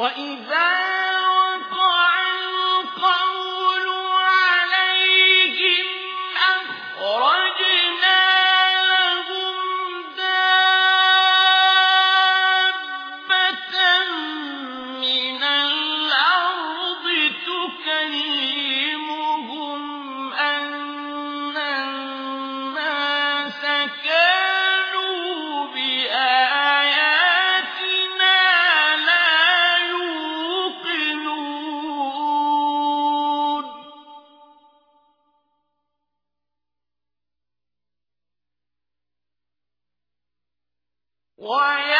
وإذا Why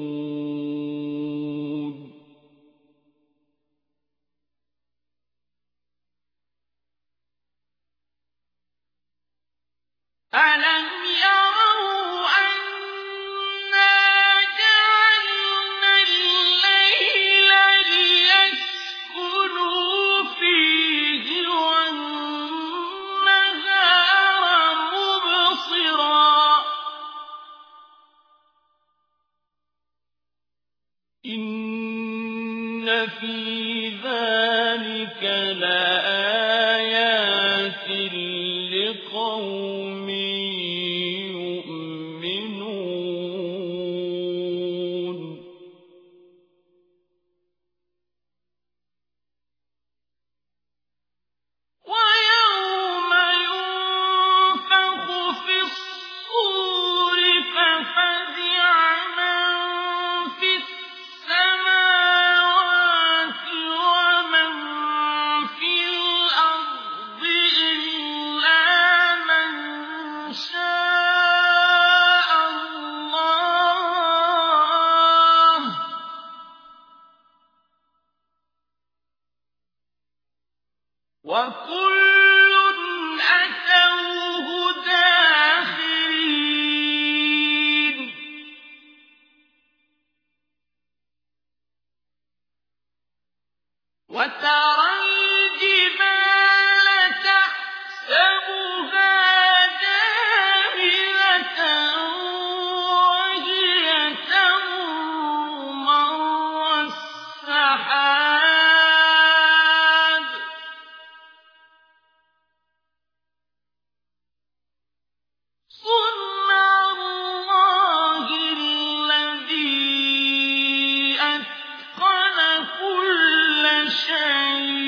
في ذلك لآية خبير